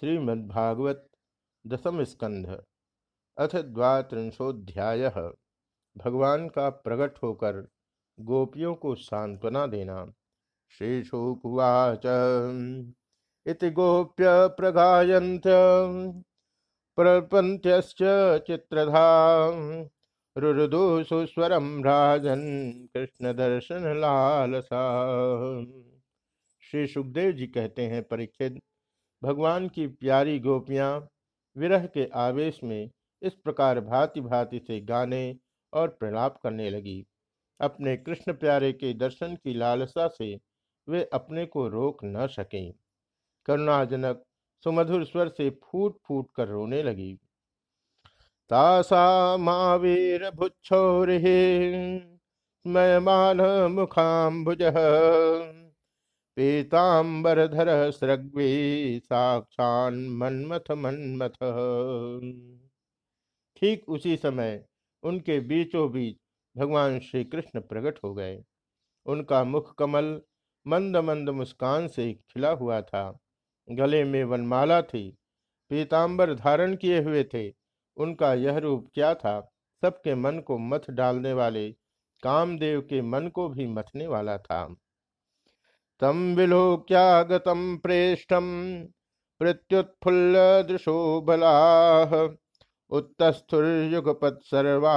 श्रीमद्भागवत दसम स्कंध, अथ द्वात्रिंशोध्याय भगवान का प्रकट होकर गोपियों को सांत्वना देना। श्रीशुकुवाच। इति गोप्य प्रगायंत प्रपंत्यश्च चित्रधा रुरुदु सुस्वरम राजन कृष्ण दर्शन लालसा श्री सुखदेव जी कहते हैं परीक्षित भगवान की प्यारी गोपियाँ विरह के आवेश में इस प्रकार भांति भांति से गाने और प्रलाप करने लगी। अपने कृष्ण प्यारे के दर्शन की लालसा से वे अपने को रोक न सकें। करुणाजनक सुमधुर स्वर से फूट फूट कर रोने लगी। तासा महावीर भुच्छोर मान मुखाम्बुज। पीताम्बरधर सृग्वी साक्षान मन्मथ मन्मथ। ठीक उसी समय उनके बीचों बीच भगवान श्री कृष्ण प्रकट हो गए। उनका मुख कमल मंद मंद मुस्कान से खिला हुआ था। गले में वनमाला थी। पीताम्बर धारण किए हुए थे। उनका यह रूप क्या था? सबके मन को मथ डालने वाले कामदेव के मन को भी मथने वाला था। तम विलोक्यागतम प्रेष्ठम प्रत्युत्फुल्लदृशो बलाः उत्तस्थुर्युगपत् सर्वा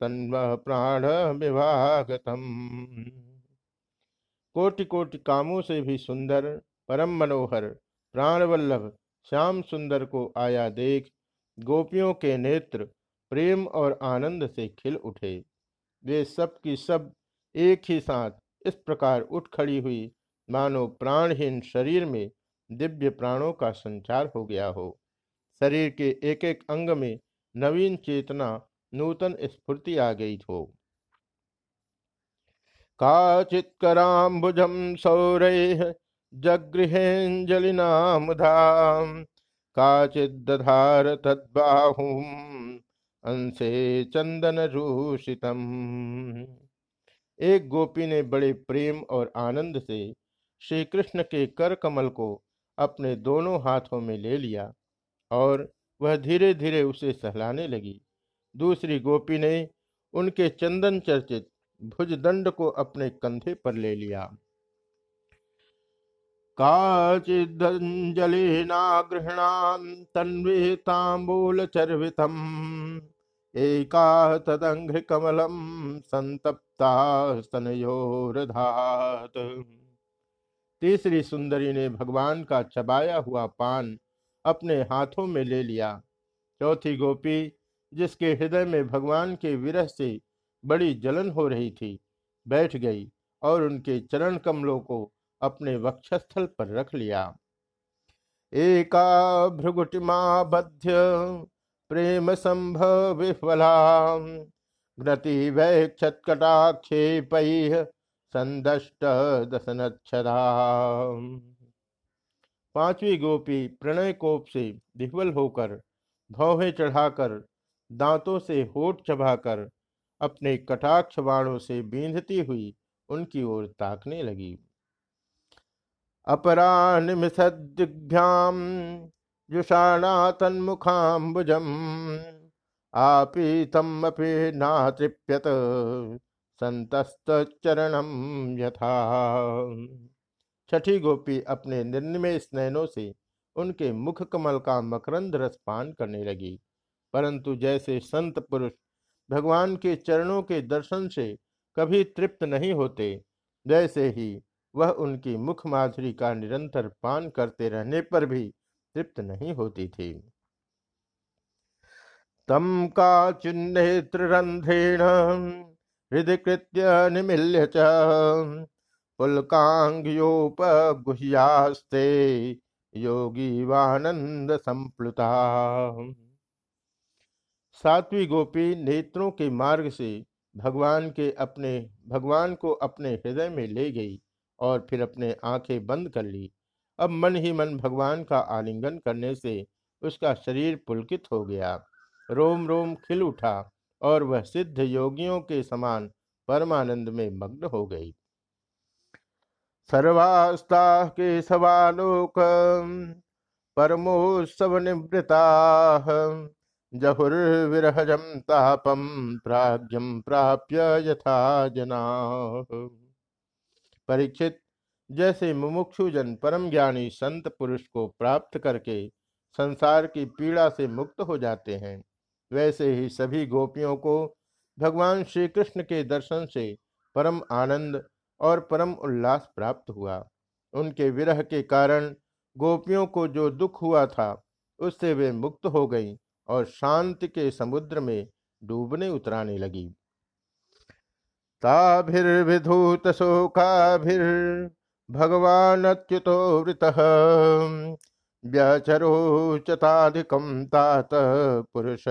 तन्व प्राण विभागतम कोटि कोटि कामों से भी सुंदर, परम मनोहर, प्राणवल्लभ, श्याम सुंदर को आया देख, गोपियों के नेत्र प्रेम और आनंद से खिल उठे। वे सब की सब एक ही साथ इस प्रकार उठ खड़ी हुई मानो प्राणहीन शरीर में दिव्य प्राणों का संचार हो गया हो। शरीर के एक एक अंग में नवीन चेतना, नूतन स्फूर्ति आ गई हो। काचित्कराम्बुजम सौरैः जगृहेऽञ्जलिना मुधा काचिद्दधार तद्बाहुम् अंशे चंदन रूषितम। एक गोपी ने बड़े प्रेम और आनंद से श्री कृष्ण के कर कमल को अपने दोनों हाथों में ले लिया और वह धीरे धीरे उसे सहलाने लगी। दूसरी गोपी ने उनके चंदन चर्चित भुजदंड को अपने कंधे पर ले लिया। काचिदंजलिनागृहणाम तन्वे तांबूल चर्वितम एका तदंघ्र कमलम संतप्ता स्तनयोरधात तीसरी सुंदरी ने भगवान का चबाया हुआ पान अपने हाथों में ले लिया। चौथी गोपी, जिसके हृदय में भगवान के विरह से बड़ी जलन हो रही थी, बैठ गई और उनके चरण कमलों को अपने वक्षस्थल पर रख लिया। एका भ्रुगुटिमा बध्य प्रेम संभव विफला वैक्षत्कटाक्षेप संदष्ट दशनक्षरा पांचवी गोपी प्रणय कोप से विह्वल होकर भौहे चढ़ाकर दांतों से होठ चबाकर अपने कटाक्ष बाणों से बींधती हुई उनकी ओर ताकने लगी। अपरा निमिषदिभ्याम जुषाणा तन्मुखाम्बुजम आपीतम अपि नातृप्यत। संतस्तरणम यथा। छठी गोपी अपने निर्निमय स्नैनों से उनके मुख कमल का मकरंद रस पान करने लगी। परंतु जैसे संत पुरुष भगवान के चरणों के दर्शन से कभी तृप्त नहीं होते, वैसे ही वह उनकी मुख माधुरी का निरंतर पान करते रहने पर भी तृप्त नहीं होती थी। तम का चिन्नेत्र रंध्रेण हृदकृत्य निमिल्य च। योगी वानंद संप्लुता सातवीं गोपी नेत्रों के मार्ग से भगवान के अपने, भगवान को अपने हृदय में ले गई और फिर अपने आँखें बंद कर ली। अब मन ही मन भगवान का आलिंगन करने से उसका शरीर पुलकित हो गया। रोम रोम खिल उठा। और वह सिद्ध योगियों के समान परमानंद में मग्न हो गई। सर्वास्ता के सवालोक परमोत्सव निवृता जहुर्विरहजम तापम प्राज्ञम प्राप्य यथा जना। परीक्षित, जैसे मुमुक्षु जन परम ज्ञानी संत पुरुष को प्राप्त करके संसार की पीड़ा से मुक्त हो जाते हैं वैसे ही सभी गोपियों को भगवान श्री कृष्ण के दर्शन से परम आनंद और परम उल्लास प्राप्त हुआ। उनके विरह के कारण गोपियों को जो दुख हुआ था, उससे वे मुक्त हो गईं और शांति के समुद्र में डूबने उतराने लगी। ताभिर्विधूत शोकाभिर् भगवान अच्युतो वृत। व्यचरोचताधिकम तात पुरुष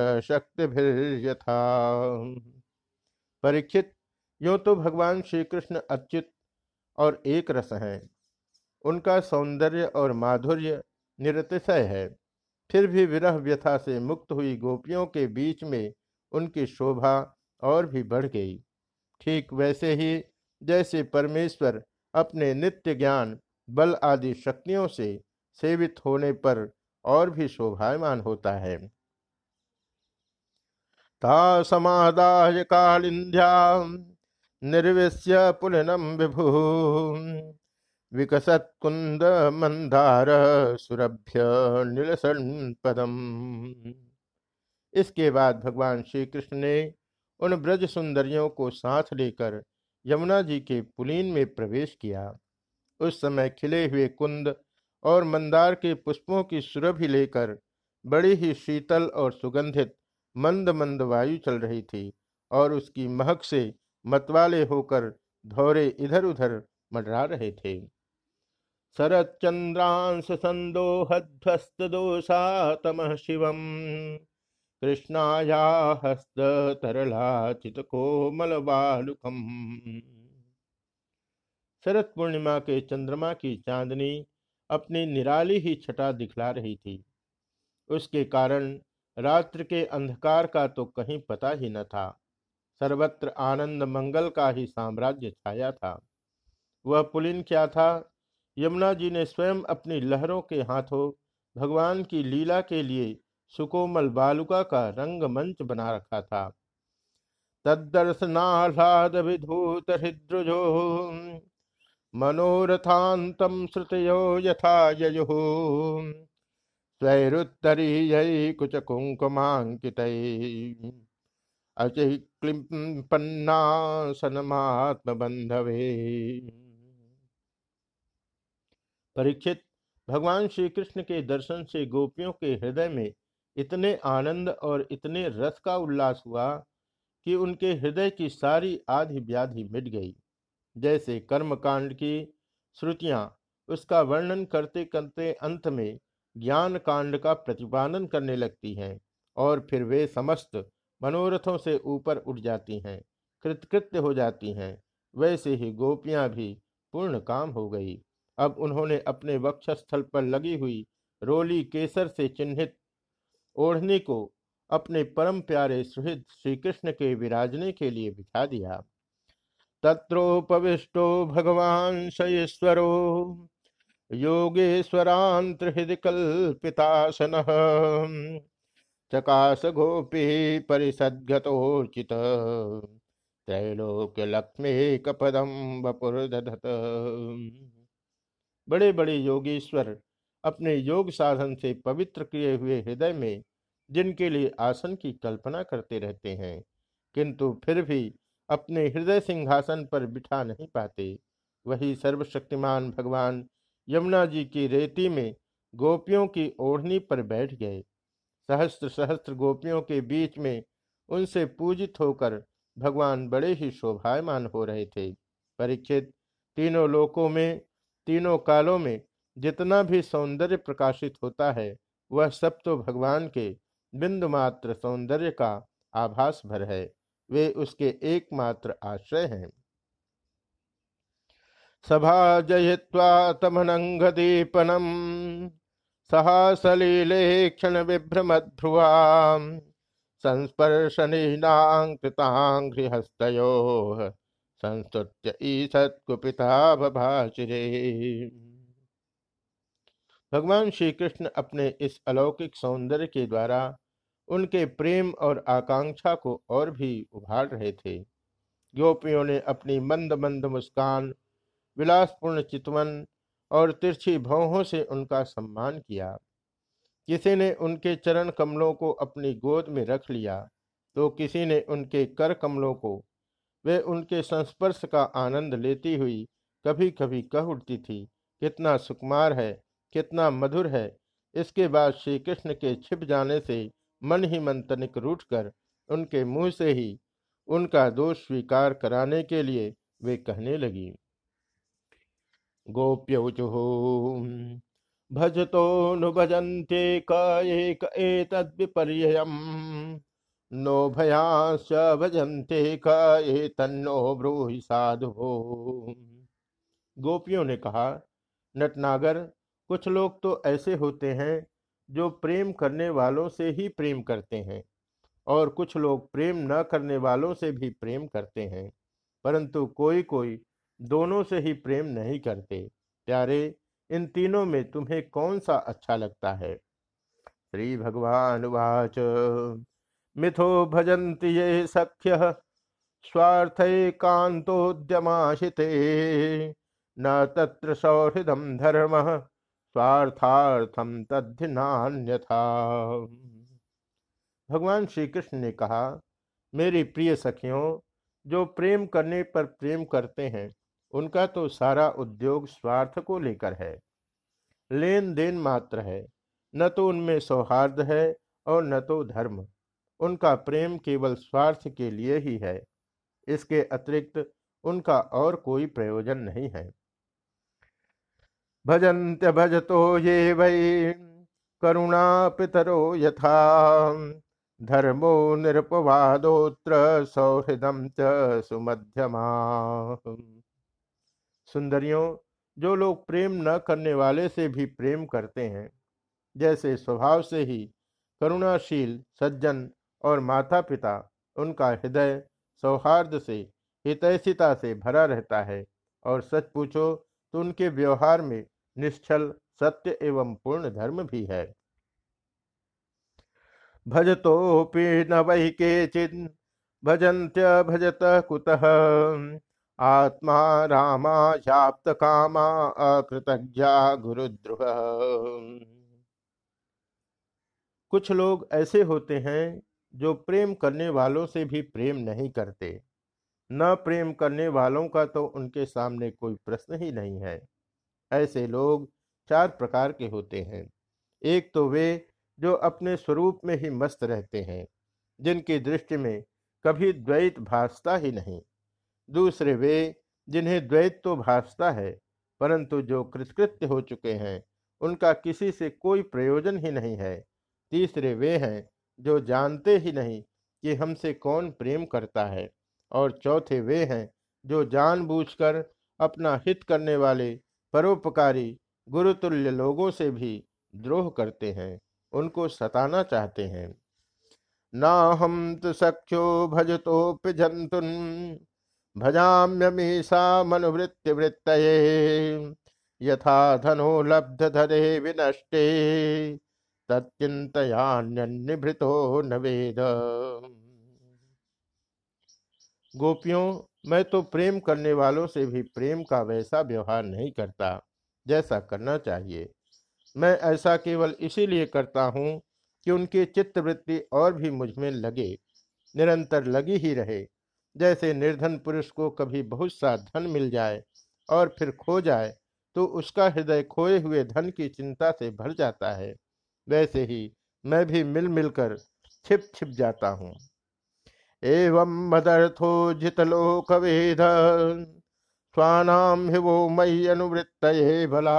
परीक्षित, यो तो भगवान श्री कृष्ण अच्युत और एक रस हैं। उनका सौंदर्य और माधुर्य निरतिशय है। फिर भी विरह व्यथा से मुक्त हुई गोपियों के बीच में उनकी शोभा और भी बढ़ गई। ठीक वैसे ही, जैसे परमेश्वर अपने नित्य ज्ञान, बल आदि शक्तियों से सेवित होने पर और भी शोभायमान होता है। समादाय कालिंद्या निर्विश्य पुलनम विभु। विकसत कुंद मंदार सुरभ्य नीलसन पदम इसके बाद भगवान श्री कृष्ण ने उन ब्रज सुंदरियों को साथ लेकर यमुना जी के पुलीन में प्रवेश किया। उस समय खिले हुए कुंद और मंदार के पुष्पों की सुरभि लेकर बड़ी ही शीतल और सुगंधित मंद मंद वायु चल रही थी और उसकी महक से मतवाले होकर धौरे इधर उधर मंडरा रहे थे। शरत चंद्रांश संदोहध्वस्त दोषातम शिवम। कृष्णाया हस्त तरलाचित कोमल बालुकम शरद पूर्णिमा के चंद्रमा की चांदनी अपनी निराली ही छटा दिखला रही थी। उसके कारण रात्र के अंधकार का तो कहीं पता ही न था। सर्वत्र आनंद मंगल का ही साम्राज्य छाया था। वह पुलिन क्या था? यमुना जी ने स्वयं अपनी लहरों के हाथों भगवान की लीला के लिए सुकोमल बालुका का रंग मंच बना रखा था। तदर्शनाह्लाद विधूत हृद्रुजो मनोरथान्तम श्रुतयो यथा ययुः। स्वैरुत्तरीयै कुचकुङ्कुमाङ्कितैः। अचिक्लिपन्नासनमात्मबंधवे परीक्षित, भगवान श्री कृष्ण के दर्शन से गोपियों के हृदय में इतने आनंद और इतने रस का उल्लास हुआ कि उनके हृदय की सारी आधि व्याधि मिट गई। जैसे कर्मकांड की श्रुतियाँ, उसका वर्णन करते करते अंत में ज्ञान कांड का प्रतिपादन करने लगती हैं और फिर वे समस्त मनोरथों से ऊपर उठ जाती हैं, कृतकृत्य हो जाती हैं। वैसे ही गोपियाँ भी पूर्ण काम हो गई। अब उन्होंने अपने वक्षस्थल पर लगी हुई रोली केसर से चिन्हित ओढ़नी को अपने परम प्यारे सुहृद श्री कृष्ण के विराजने के लिए बिछा दिया। तत्रोपविष्टो भगवान शयेश्वरो। योगेश्वरांतृहृदय कल्पितासन चकाश गोपी लक्ष्मी कपदम वपुरदधत बड़े बड़े योगेश्वर अपने योग साधन से पवित्र किए हुए हृदय में, जिनके लिए आसन की कल्पना करते रहते हैं, किंतु फिर भी अपने हृदय सिंहासन पर बिठा नहीं पाते। वही सर्वशक्तिमान भगवान यमुना जी की रेती में गोपियों की ओढ़नी पर बैठ गए। सहस्त्र सहस्त्र गोपियों के बीच में उनसे पूजित होकर भगवान बड़े ही शोभायमान हो रहे थे। परीक्षित, तीनों लोकों में, तीनों कालों में जितना भी सौंदर्य प्रकाशित होता है, वह सब तो भगवान के बिंदु मात्र सौंदर्य का आभास भर है। वे उसके एकमात्र आश्रय हैं। सभा जय्वा तमनंग दीपनम सहासलीले क्षण विभ्रमध्रुवा संस्पर्शनीनाकृतांघ्रिहस्तयो संस्तुत्य ईसत्कुपिता बभाषिरे भगवान श्री कृष्ण अपने इस अलौकिक सौंदर्य के द्वारा उनके प्रेम और आकांक्षा को और भी उभार रहे थे। गोपियों ने अपनी मंद मंद मुस्कान, विलासपूर्ण चितवन और तिरछी भौहों से उनका सम्मान किया। किसी ने उनके चरण कमलों को अपनी गोद में रख लिया तो किसी ने उनके कर कमलों को। वे उनके संस्पर्श का आनंद लेती हुई कभी कभी कह उठती थी, कितना सुकुमार है, कितना मधुर है, इसके बाद श्री कृष्ण के छिप जाने से मन ही मन तनिक रूठ कर उनके मुँह से ही उनका दोष स्वीकार कराने के लिए वे कहने लगी। गोप्यौचु भजतो नु भजन्ते एक एतद्विपर्ययम् नो भयांश भजन्ते ये तन्नो ब्रूहि साधु। गोपियों ने कहा, नटनागर, कुछ लोग तो ऐसे होते हैं जो प्रेम करने वालों से ही प्रेम करते हैं और कुछ लोग प्रेम न करने वालों से भी प्रेम करते हैं, परंतु कोई कोई दोनों से ही प्रेम नहीं करते। प्यारे, इन तीनों में तुम्हें कौन सा अच्छा लगता है? श्री भगवान वाच। मिथो भजन्ति ये सख्य कांतोद्यमाशिते न तत्र सौहृदम धर्म। स्वार्थार्थम तद्धिनान्यथा। भगवान श्री कृष्ण ने कहा, मेरी प्रिय सखियों, जो प्रेम करने पर प्रेम करते हैं, उनका तो सारा उद्योग स्वार्थ को लेकर है। लेन देन मात्र है, न तो उनमें सौहार्द है और न तो धर्म। उनका प्रेम केवल स्वार्थ के लिए ही है। इसके अतिरिक्त उनका और कोई प्रयोजन नहीं है। भजन्त्य भजतो ये वै। करुणा पितरो यथा। धर्मो निरपवादोत्र सौहृदम च सुमध्यमा। सुंदरियों, जो लोग प्रेम न करने वाले से भी प्रेम करते हैं, जैसे स्वभाव से ही करुणाशील सज्जन और माता पिता उनका हृदय सौहार्द से, हितैषिता से भरा रहता है, और सच पूछो तो उनके व्यवहार में निश्चल सत्य एवं पूर्ण धर्म भी है। भजतोपि न के चिन् भजन्त्य भजत कुतः। आत्मा रामाशाप्त कामा अकृतज्ञा गुरुद्रुह कुछ लोग ऐसे होते हैं जो प्रेम करने वालों से भी प्रेम नहीं करते। न प्रेम करने वालों का तो उनके सामने कोई प्रश्न ही नहीं है। ऐसे लोग चार प्रकार के होते हैं। एक तो वे जो अपने स्वरूप में ही मस्त रहते हैं, जिनकी दृष्टि में कभी द्वैत भासता ही नहीं। दूसरे वे जिन्हें द्वैत तो भासता है, परंतु जो कृतकृत्य हो चुके हैं, उनका किसी से कोई प्रयोजन ही नहीं है। तीसरे वे हैं जो जानते ही नहीं कि हमसे कौन प्रेम करता है, और चौथे वे हैं जो जानबूझकर अपना हित करने वाले परोपकारी गुरुतुल्य लोगों से भी द्रोह करते हैं, उनको सताना चाहते हैं। ना हम तो सख्यो भजतोप्य जंतुन भजाम्यमीषा मनुवृत्ति वृत्त यथा धनो लब्ध धरे विनष्टे तत्चिंतयान्यभृतो न वेद। गोपियों मैं तो प्रेम करने वालों से भी प्रेम का वैसा व्यवहार नहीं करता, जैसा करना चाहिए। मैं ऐसा केवल इसीलिए करता हूँ कि उनकी चित्तवृत्ति और भी मुझमें लगे, निरंतर लगी ही रहे। जैसे निर्धन पुरुष को कभी बहुत सा धन मिल जाए और फिर खो जाए तो उसका हृदय खोए हुए धन की चिंता से भर जाता है। वैसे ही मैं भी मिल मिलकर छिप छिप जाता हूँ। एवं मदर्थो जितलोक वेद स्वानाम हिवो मयि अनुवृत्त भला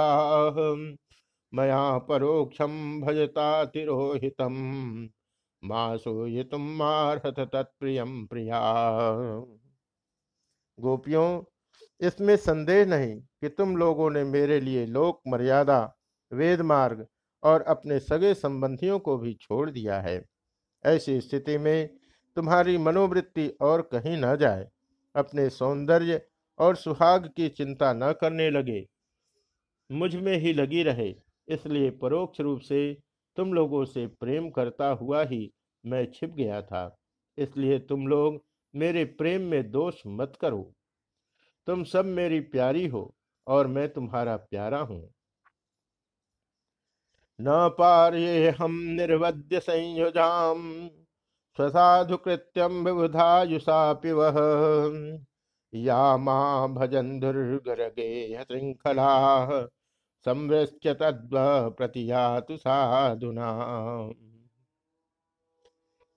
मया परोक्षम भजता तिरोहितम। मासो ये तुम मारहत तत्प्रियम प्रिया। गोपियों, इसमें संदेह नहीं कि तुम लोगों ने मेरे लिए लोक मर्यादा, वेद मार्ग और अपने सगे संबंधियों को भी छोड़ दिया है। ऐसी स्थिति में तुम्हारी मनोवृत्ति और कहीं न जाए। अपने सौंदर्य और सुहाग की चिंता न करने लगे। मुझमें ही लगी रहे, इसलिए परोक्ष रूप से तुम लोगों से प्रेम करता हुआ ही मैं छिप गया था। इसलिए तुम लोग मेरे प्रेम में दोष मत करो। तुम सब मेरी प्यारी हो और मैं तुम्हारा प्यारा हूँ। न पार्ये हम निर्वध्य संयुजाम। स्वसाधु कृत्यम विबुधायुषा पिवह या माँ भजन दुर्गरगे श्रृंखला संवृश्य तद्व प्रतियातु साधुना।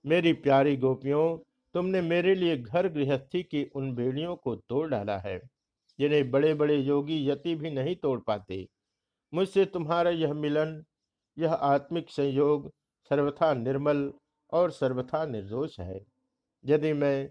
मेरी प्यारी गोपियों, तुमने मेरे लिए घर गृहस्थी की उन बेड़ियों को तोड़ डाला है। जिन्हें बड़े बड़े योगी यति भी नहीं तोड़ पाते। मुझसे तुम्हारा यह मिलन, यह आत्मिक संयोग सर्वथा निर्मल और सर्वथा निर्दोष है। यदि मैं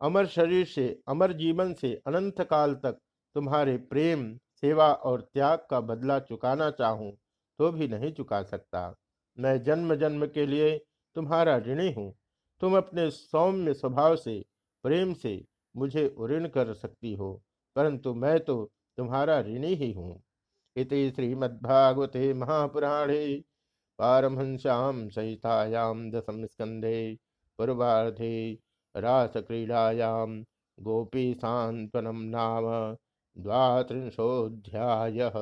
अमर शरीर से, अमर जीवन से अनंत काल तक तुम्हारे प्रेम, सेवा और त्याग का बदला चुकाना चाहूँ तो भी नहीं चुका सकता। मैं जन्म जन्म के लिए तुम्हारा ऋणी हूँ। तुम अपने सौम्य स्वभाव से, प्रेम से मुझे उऋण कर सकती हो, परंतु मैं तो तुम्हारा ऋणी ही हूँ। इति श्रीमद्भागवते महापुराणे पारमहंस्यां संहितायाम दशम स्कंधे पूर्वाधे रासक्रीड़ायाम गोपी सांत्वनम नाम द्वात्रिंशोऽध्यायः।